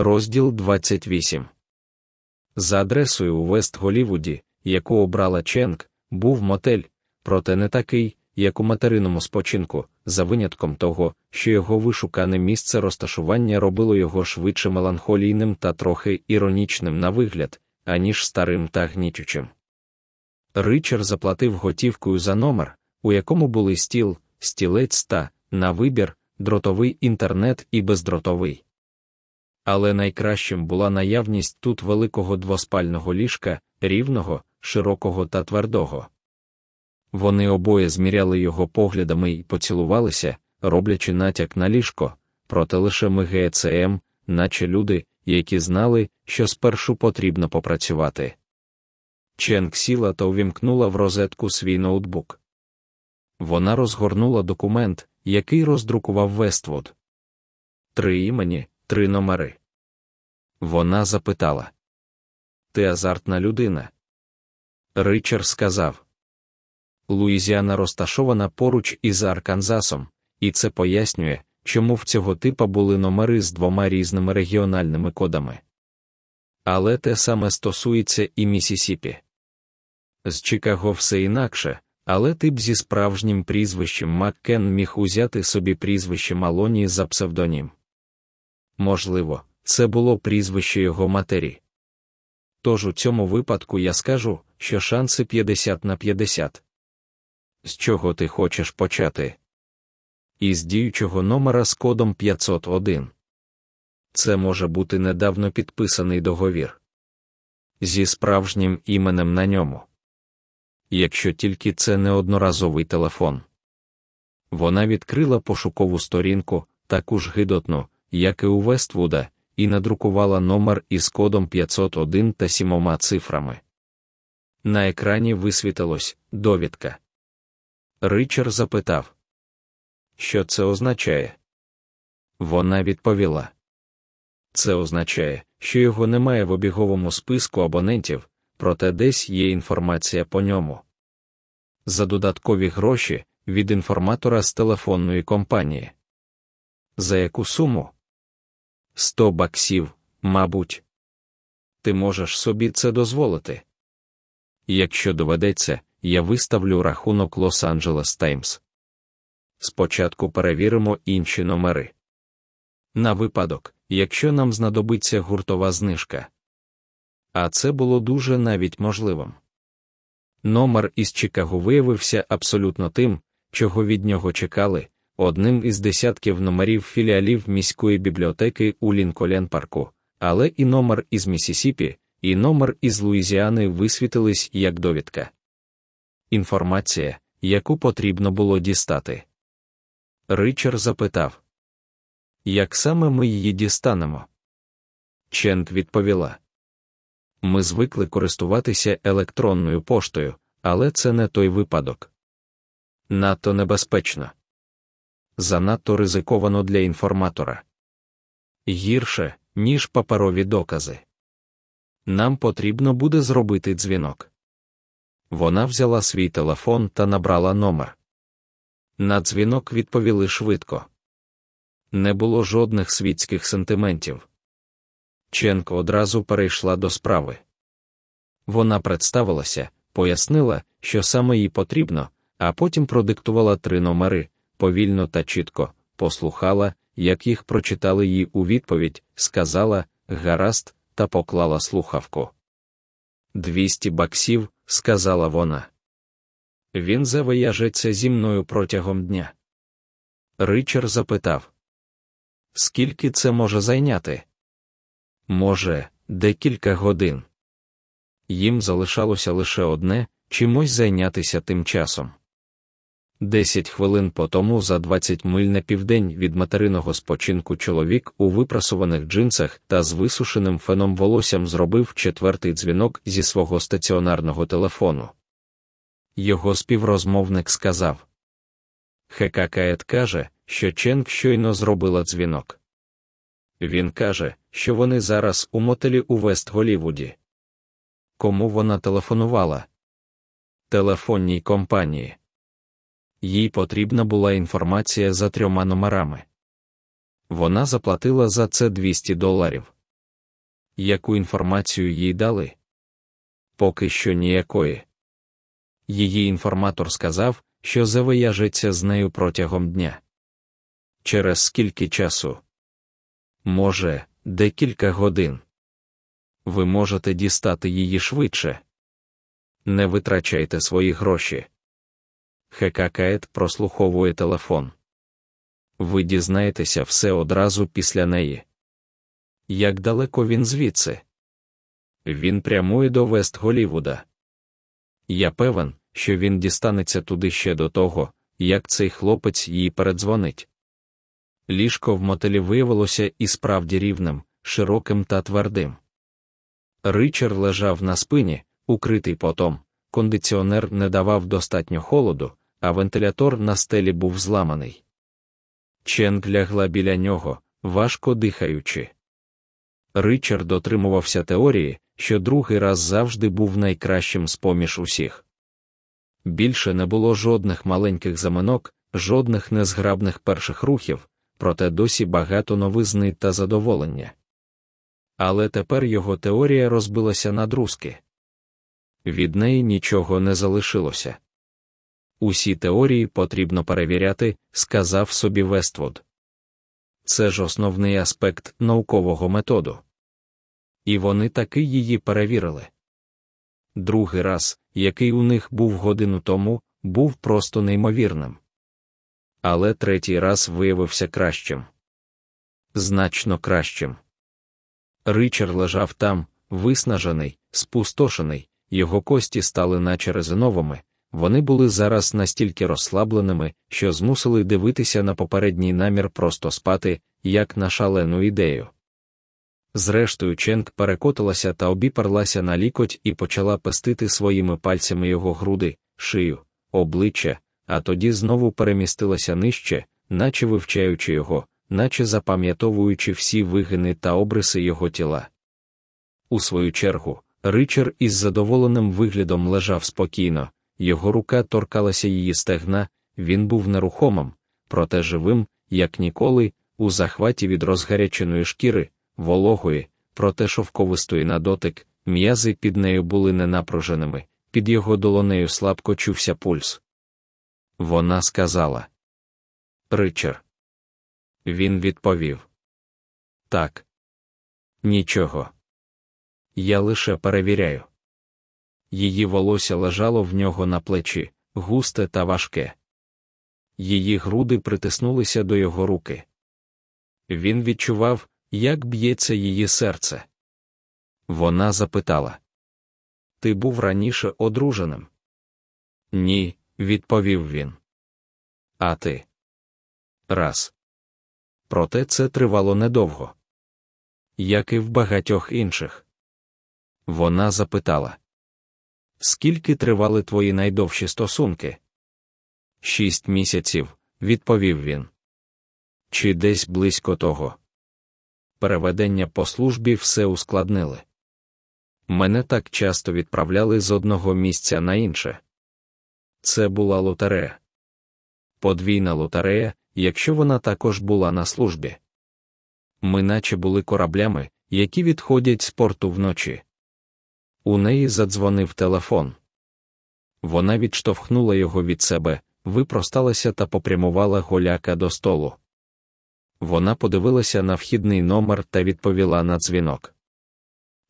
Розділ 28 За адресою у Вест-Голівуді, яку обрала Ченк, був мотель, проте не такий, як у материному спочинку, за винятком того, що його вишукане місце розташування робило його швидше меланхолійним та трохи іронічним на вигляд, аніж старим та гнічучим. Ричард заплатив готівкою за номер, у якому були стіл, стілець та, на вибір, дротовий інтернет і бездротовий. Але найкращим була наявність тут великого двоспального ліжка, рівного, широкого та твердого. Вони обоє зміряли його поглядами і поцілувалися, роблячи натяк на ліжко, проте лише ми ГЦМ, наче люди, які знали, що спершу потрібно попрацювати. Ченк сіла та увімкнула в розетку свій ноутбук. Вона розгорнула документ, який роздрукував Вествуд. Три імені, три номери. Вона запитала: Ти азартна людина? Ричард сказав. Луїзіана розташована поруч із Арканзасом, і це пояснює, чому в цього типа були номери з двома різними регіональними кодами. Але те саме стосується і Місісіпі. З Чикаго все інакше, але тип зі справжнім прізвищем Маккен міг узяти собі прізвище Малоні за псевдонім. Можливо, це було прізвище його матері. Тож у цьому випадку я скажу, що шанси 50 на 50. З чого ти хочеш почати? Із діючого номера з кодом 501. Це може бути недавно підписаний договір. Зі справжнім іменем на ньому. Якщо тільки це не одноразовий телефон. Вона відкрила пошукову сторінку, таку ж гидотну, як і у Вествуда, і надрукувала номер із кодом 501 та сімома цифрами. На екрані висвітилось довідка. Ричард запитав, що це означає. Вона відповіла: Це означає, що його немає в обіговому списку абонентів, проте десь є інформація по ньому. За додаткові гроші від інформатора з телефонної компанії. За яку суму? Сто баксів, мабуть. Ти можеш собі це дозволити. Якщо доведеться, я виставлю рахунок Лос-Анджелес Таймс. Спочатку перевіримо інші номери. На випадок, якщо нам знадобиться гуртова знижка. А це було дуже навіть можливим. Номер із Чикаго виявився абсолютно тим, чого від нього чекали, одним із десятків номерів філіалів міської бібліотеки у Лінколен парку, але і номер із Місісіпі, і номер із Луїзіани висвітились як довідка. Інформація, яку потрібно було дістати. Ричард запитав, як саме ми її дістанемо? Ченк відповіла. Ми звикли користуватися електронною поштою, але це не той випадок. Надто небезпечно. Занадто ризиковано для інформатора. Гірше, ніж паперові докази. Нам потрібно буде зробити дзвінок. Вона взяла свій телефон та набрала номер. На дзвінок відповіли швидко. Не було жодних світських сентиментів. Ченко одразу перейшла до справи. Вона представилася, пояснила, що саме їй потрібно, а потім продиктувала три номери, повільно та чітко, послухала, як їх прочитали їй у відповідь, сказала гаразд, та поклала слухавку. Двісті баксів, сказала вона. Він завияжеться зі мною протягом дня. Ричард запитав: Скільки це може зайняти? Може, декілька годин. Їм залишалося лише одне чимось зайнятися тим часом. Десять хвилин по тому за 20 миль на південь від материного спочинку чоловік у випрасуваних джинсах та з висушеним феном волоссям зробив четвертий дзвінок зі свого стаціонарного телефону. Його співрозмовник сказав Хекакает каже, що Ченк щойно зробила дзвінок. Він каже, що вони зараз у мотелі у Вест Голівуді. Кому вона телефонувала? Телефонній компанії. Їй потрібна була інформація за трьома номерами. Вона заплатила за це 200 доларів. яку інформацію їй дали? Поки що ніякої. Її інформатор сказав, що завияжеться з нею протягом дня. Через скільки часу? Може, декілька годин. Ви можете дістати її швидше. Не витрачайте свої гроші. Хекакает прослуховує телефон. Ви дізнаєтеся все одразу після неї. Як далеко він звідси? Він прямує до Вест Голівуда. Я певен, що він дістанеться туди ще до того, як цей хлопець їй передзвонить. Ліжко в мотелі виявилося і справді рівним, широким та твердим. Ричард лежав на спині, укритий потом, кондиціонер не давав достатньо холоду, а вентилятор на стелі був зламаний. Ченг лягла біля нього, важко дихаючи. Ричард дотримувався теорії, що другий раз завжди був найкращим з поміж усіх. Більше не було жодних маленьких заминок, жодних незграбних перших рухів, проте досі багато новизни та задоволення. Але тепер його теорія розбилася на друзки. Від неї нічого не залишилося. Усі теорії потрібно перевіряти, сказав собі Вествуд. Це ж основний аспект наукового методу. І вони таки її перевірили. Другий раз, який у них був годину тому, був просто неймовірним. Але третій раз виявився кращим. Значно кращим. Ричард лежав там, виснажений, спустошений, його кості стали наче резиновими, вони були зараз настільки розслабленими, що змусили дивитися на попередній намір просто спати, як на шалену ідею. Зрештою, Ченк перекотилася та обіпарлася на лікоть і почала пестити своїми пальцями його груди, шию, обличчя, а тоді знову перемістилася нижче, наче вивчаючи його, наче запам'ятовуючи всі вигини та обриси його тіла. У свою чергу, Ричард із задоволеним виглядом лежав спокійно, його рука торкалася її стегна, він був нерухомим, проте живим, як ніколи, у захваті від розгаряченої шкіри, вологої, проте шовковистої на дотик, м'язи під нею були ненапруженими, під його долонею слабко чувся пульс. Вона сказала Ричард. Він відповів Так. Нічого. Я лише перевіряю. Її волосся лежало в нього на плечі, густе та важке. Її груди притиснулися до його руки. Він відчував, як б'ється її серце. Вона запитала: Ти був раніше одруженим? Ні, відповів він. А ти? Раз. Проте це тривало недовго. Як і в багатьох інших. Вона запитала. Скільки тривали твої найдовші стосунки? Шість місяців, відповів він. Чи десь близько того. Переведення по службі все ускладнили. Мене так часто відправляли з одного місця на інше. Це була лотерея. Подвійна лотерея, якщо вона також була на службі. Ми наче були кораблями, які відходять з порту вночі. У неї задзвонив телефон. Вона відштовхнула його від себе, випросталася та попрямувала голяка до столу. Вона подивилася на вхідний номер та відповіла на дзвінок.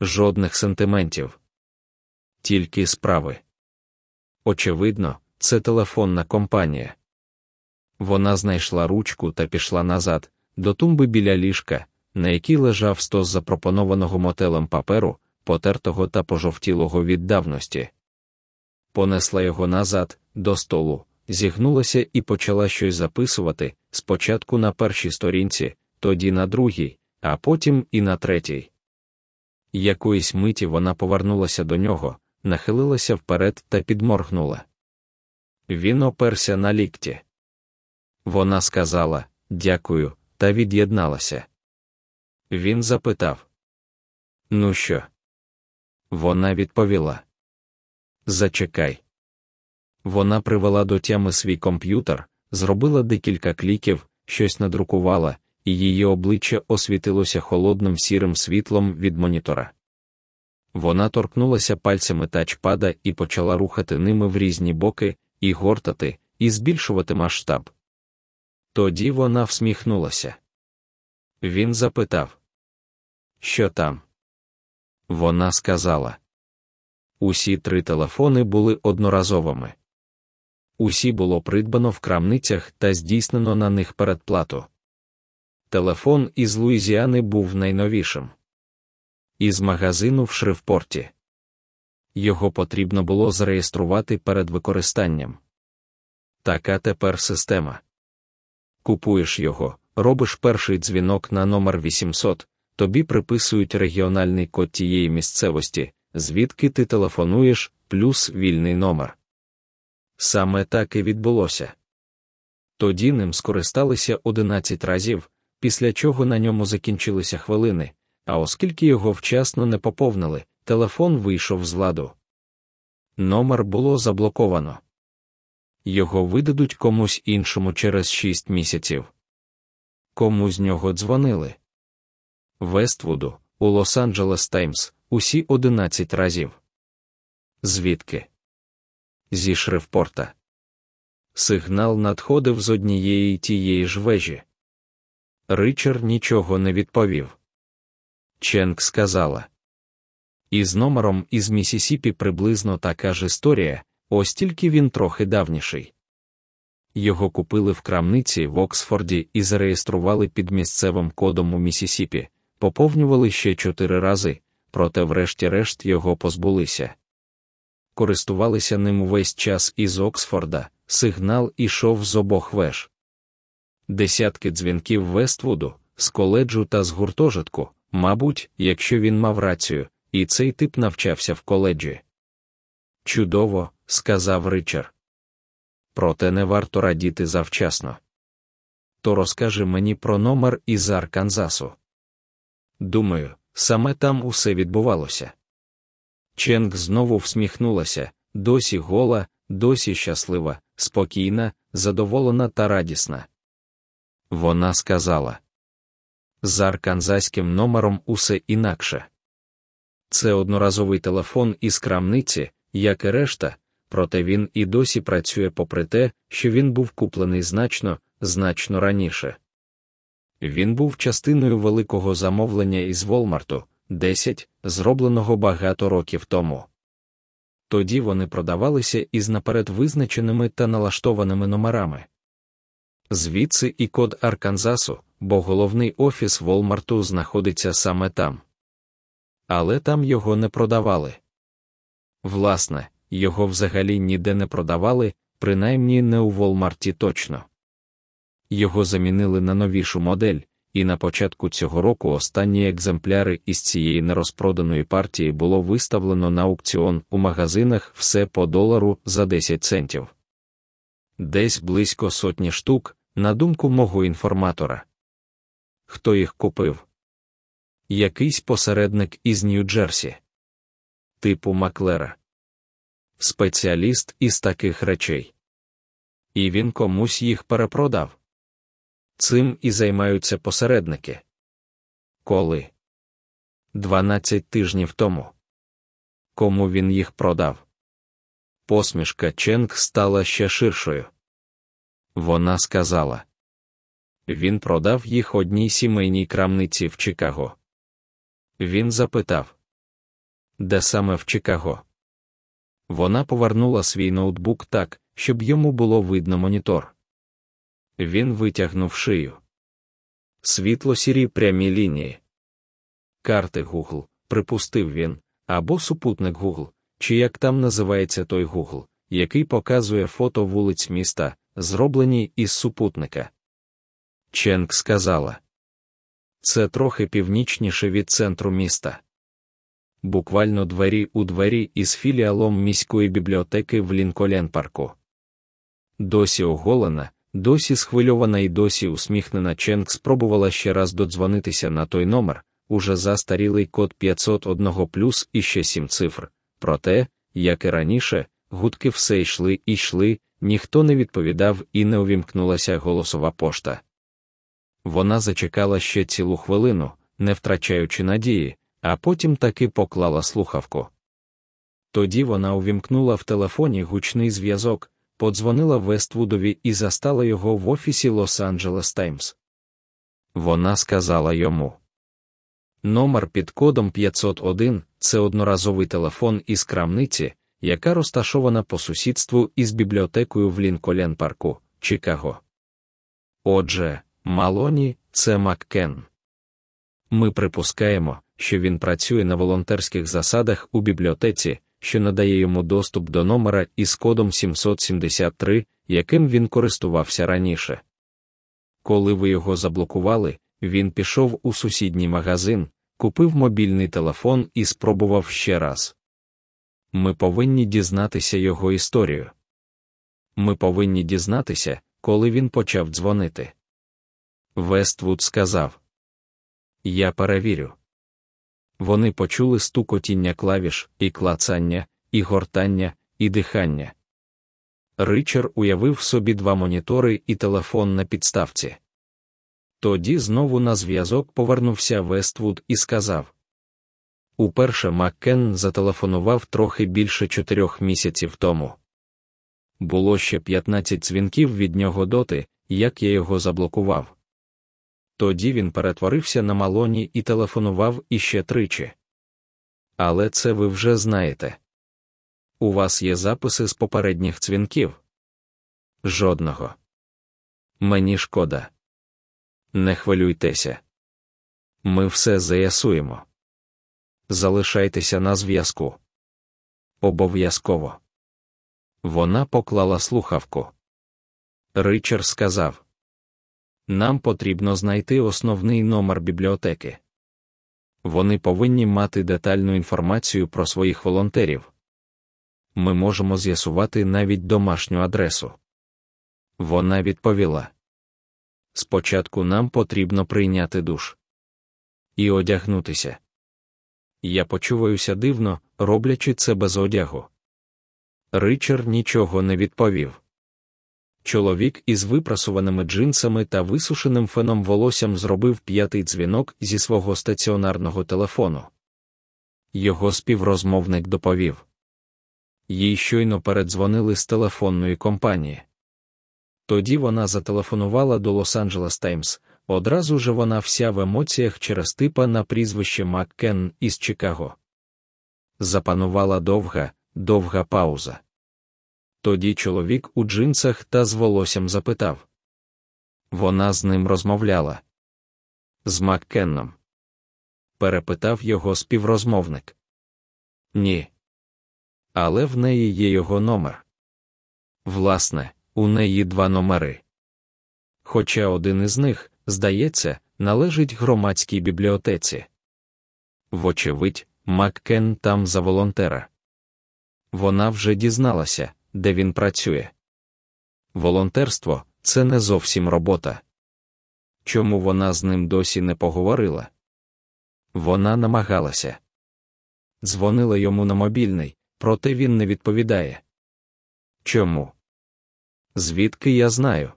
Жодних сентиментів, тільки справи. Очевидно, це телефонна компанія. Вона знайшла ручку та пішла назад, до тумби біля ліжка, на якій лежав стос запропонованого мотелем паперу, потертого та пожовтілого від давності. Понесла його назад, до столу, зігнулася і почала щось записувати спочатку на першій сторінці, тоді на другій, а потім і на третій. Якоїсь миті вона повернулася до нього, нахилилася вперед та підморгнула. Він оперся на лікті. Вона сказала дякую, та від'єдналася. Він запитав: Ну що? Вона відповіла: Зачекай. Вона привела до тями свій комп'ютер, зробила декілька кліків, щось надрукувала, і її обличчя освітилося холодним сірим світлом від монітора. Вона торкнулася пальцями тачпада і почала рухати ними в різні боки, і гортати, і збільшувати масштаб. Тоді вона всміхнулася. Він запитав, Що там? Вона сказала. Усі три телефони були одноразовими. Усі було придбано в крамницях та здійснено на них передплату. Телефон із Луїзіани був найновішим. Із магазину в Шривпорті. Його потрібно було зареєструвати перед використанням. Така тепер система. Купуєш його, робиш перший дзвінок на номер 800, тобі приписують регіональний код тієї місцевості, звідки ти телефонуєш, плюс вільний номер. Саме так і відбулося. Тоді ним скористалися 11 разів, після чого на ньому закінчилися хвилини, а оскільки його вчасно не поповнили, телефон вийшов з ладу. Номер було заблоковано. Його видадуть комусь іншому через 6 місяців. Кому з нього дзвонили? Вествуду, у Лос-Анджелес Таймс, усі 11 разів. Звідки? Зі Шрифпорта. Сигнал надходив з однієї тієї ж вежі. Ричард нічого не відповів. Ченк сказала. Із номером із Місісіпі приблизно така ж історія, ось тільки він трохи давніший. Його купили в крамниці в Оксфорді і зареєстрували під місцевим кодом у Місісіпі, поповнювали ще чотири рази, проте, врешті-решт, його позбулися. Користувалися ним увесь час із Оксфорда, сигнал ішов з обох веж. Десятки дзвінків Вествуду, з коледжу та з гуртожитку, мабуть, якщо він мав рацію, і цей тип навчався в коледжі. Чудово, сказав Ричард. Проте не варто радіти завчасно. То розкажи мені про номер із Арканзасу. Думаю, саме там усе відбувалося. Ченг знову всміхнулася, досі гола, досі щаслива, спокійна, задоволена та радісна. Вона сказала з арканзаським номером усе інакше. Це одноразовий телефон із крамниці, як і решта, проте він і досі працює попри те, що він був куплений значно, значно раніше. Він був частиною великого замовлення із Волмарту, 10, зробленого багато років тому. Тоді вони продавалися із наперед визначеними та налаштованими номерами. Звідси і код Арканзасу, бо головний офіс Волмарту знаходиться саме там. Але там його не продавали. Власне, його взагалі ніде не продавали, принаймні не у Волмарті точно. Його замінили на новішу модель, і на початку цього року останні екземпляри із цієї нерозпроданої партії було виставлено на аукціон у магазинах все по долару за 10 центів. Десь близько сотні штук, на думку мого інформатора. Хто їх купив? Якийсь посередник із Нью-Джерсі, типу Маклера, спеціаліст із таких речей. І він комусь їх перепродав. Цим і займаються посередники. Коли? Дванадцять тижнів тому. Кому він їх продав? Посмішка Ченг стала ще ширшою. Вона сказала він продав їх одній сімейній крамниці в Чикаго. Він запитав, де саме в Чикаго? Вона повернула свій ноутбук так, щоб йому було видно монітор. Він витягнув шию. Світло сірі прямі лінії. Карти Google, припустив він, або супутник Google, чи як там називається той Google, який показує фото вулиць міста, зроблені із супутника. Ченк сказала. Це трохи північніше від центру міста. Буквально двері у двері із філіалом міської бібліотеки в Лінколен парку. Досі оголена, досі схвильована і досі усміхнена Ченк спробувала ще раз додзвонитися на той номер, уже застарілий код 501 плюс і ще сім цифр. Проте, як і раніше, гудки все йшли і йшли, ніхто не відповідав і не увімкнулася голосова пошта. Вона зачекала ще цілу хвилину, не втрачаючи надії, а потім таки поклала слухавку. Тоді вона увімкнула в телефоні гучний зв'язок, подзвонила Вествудові і застала його в офісі Лос-Анджелес Таймс. Вона сказала йому. Номер під кодом 501 це одноразовий телефон із крамниці, яка розташована по сусідству із бібліотекою в Лінколен парку, Чикаго. Отже, Малоні це Маккен. Ми припускаємо, що він працює на волонтерських засадах у бібліотеці, що надає йому доступ до номера із кодом 773, яким він користувався раніше. Коли ви його заблокували, він пішов у сусідній магазин, купив мобільний телефон і спробував ще раз. Ми повинні дізнатися його історію. Ми повинні дізнатися, коли він почав дзвонити. Вествуд сказав: Я перевірю. Вони почули стукотіння клавіш, і клацання, і гортання, і дихання. Ричар уявив собі два монітори і телефон на підставці. Тоді знову на зв'язок повернувся Вествуд і сказав: Уперше Маккен зателефонував трохи більше чотирьох місяців тому. Було ще 15 дзвінків від нього доти, як я його заблокував. Тоді він перетворився на малоні і телефонував іще тричі. Але це ви вже знаєте. У вас є записи з попередніх дзвінків? Жодного. Мені шкода. Не хвилюйтеся. Ми все заясуємо. Залишайтеся на зв'язку. Обов'язково. Вона поклала слухавку. Ричард сказав: Нам потрібно знайти основний номер бібліотеки. Вони повинні мати детальну інформацію про своїх волонтерів. Ми можемо з'ясувати навіть домашню адресу. Вона відповіла: Спочатку нам потрібно прийняти душ і одягнутися. Я почуваюся дивно, роблячи це без одягу. Ричард нічого не відповів. Чоловік із випрасуваними джинсами та висушеним феном волоссям зробив п'ятий дзвінок зі свого стаціонарного телефону. Його співрозмовник доповів. Їй щойно передзвонили з телефонної компанії. Тоді вона зателефонувала до Лос-Анджелес Таймс. Одразу же вона вся в емоціях через типа на прізвище Маккен із Чикаго. Запанувала довга, довга пауза. Тоді чоловік у джинсах та з волоссям запитав. Вона з ним розмовляла. З Маккенном. Перепитав його співрозмовник. Ні. Але в неї є його номер. Власне, у неї два номери. Хоча один із них, здається, належить громадській бібліотеці. Вочевидь, Маккен там за волонтера. Вона вже дізналася, де він працює. Волонтерство це не зовсім робота. Чому вона з ним досі не поговорила? Вона намагалася. Дзвонила йому на мобільний, проте він не відповідає. Чому? Звідки я знаю?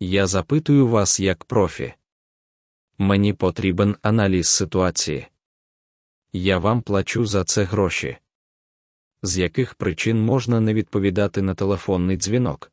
Я запитую вас як профі. Мені потрібен аналіз ситуації. Я вам плачу за це гроші. З яких причин можна не відповідати на телефонний дзвінок?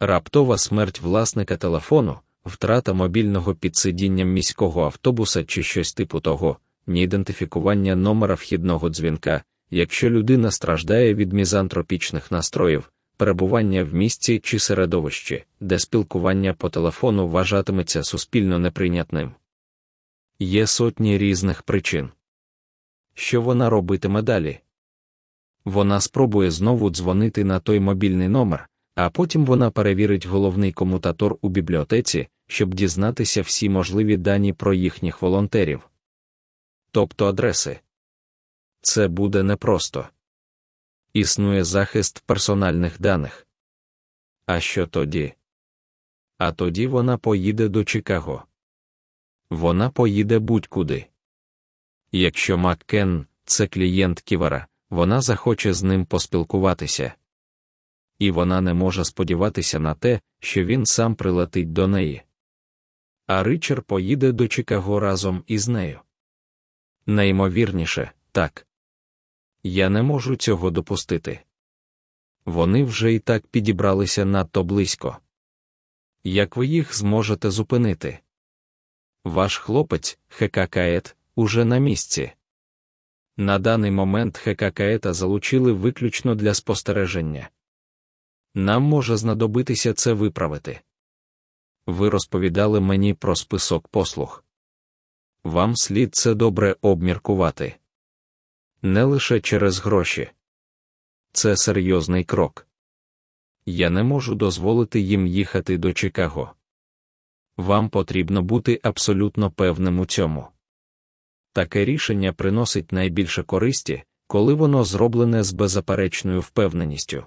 Раптова смерть власника телефону, втрата мобільного під сидінням міського автобуса чи щось типу того, ні ідентифікування номера вхідного дзвінка, якщо людина страждає від мізантропічних настроїв, перебування в місці чи середовищі, де спілкування по телефону вважатиметься суспільно неприйнятним. Є сотні різних причин. Що вона робитиме далі? Вона спробує знову дзвонити на той мобільний номер, а потім вона перевірить головний комутатор у бібліотеці, щоб дізнатися всі можливі дані про їхніх волонтерів. Тобто адреси. Це буде непросто існує захист персональних даних. А що тоді? А тоді вона поїде до Чикаго. Вона поїде будь-куди. Якщо Маккен це клієнт Ківера, вона захоче з ним поспілкуватися. І вона не може сподіватися на те, що він сам прилетить до неї. А Ричард поїде до Чикаго разом із нею. Найімовірніше, так. Я не можу цього допустити. Вони вже і так підібралися надто близько. Як ви їх зможете зупинити? Ваш хлопець, Хекакает, уже на місці. На даний момент Хекакаета залучили виключно для спостереження. Нам може знадобитися це виправити. Ви розповідали мені про список послуг. Вам слід це добре обміркувати. Не лише через гроші. Це серйозний крок. Я не можу дозволити їм їхати до Чикаго. Вам потрібно бути абсолютно певним у цьому. Таке рішення приносить найбільше користі, коли воно зроблене з беззаперечною впевненістю.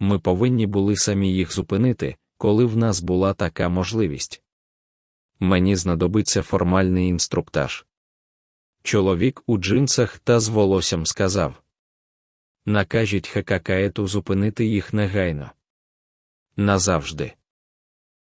Ми повинні були самі їх зупинити, коли в нас була така можливість. Мені знадобиться формальний інструктаж. Чоловік у джинсах та з волоссям сказав Накажіть Хекакаету зупинити їх негайно. Назавжди.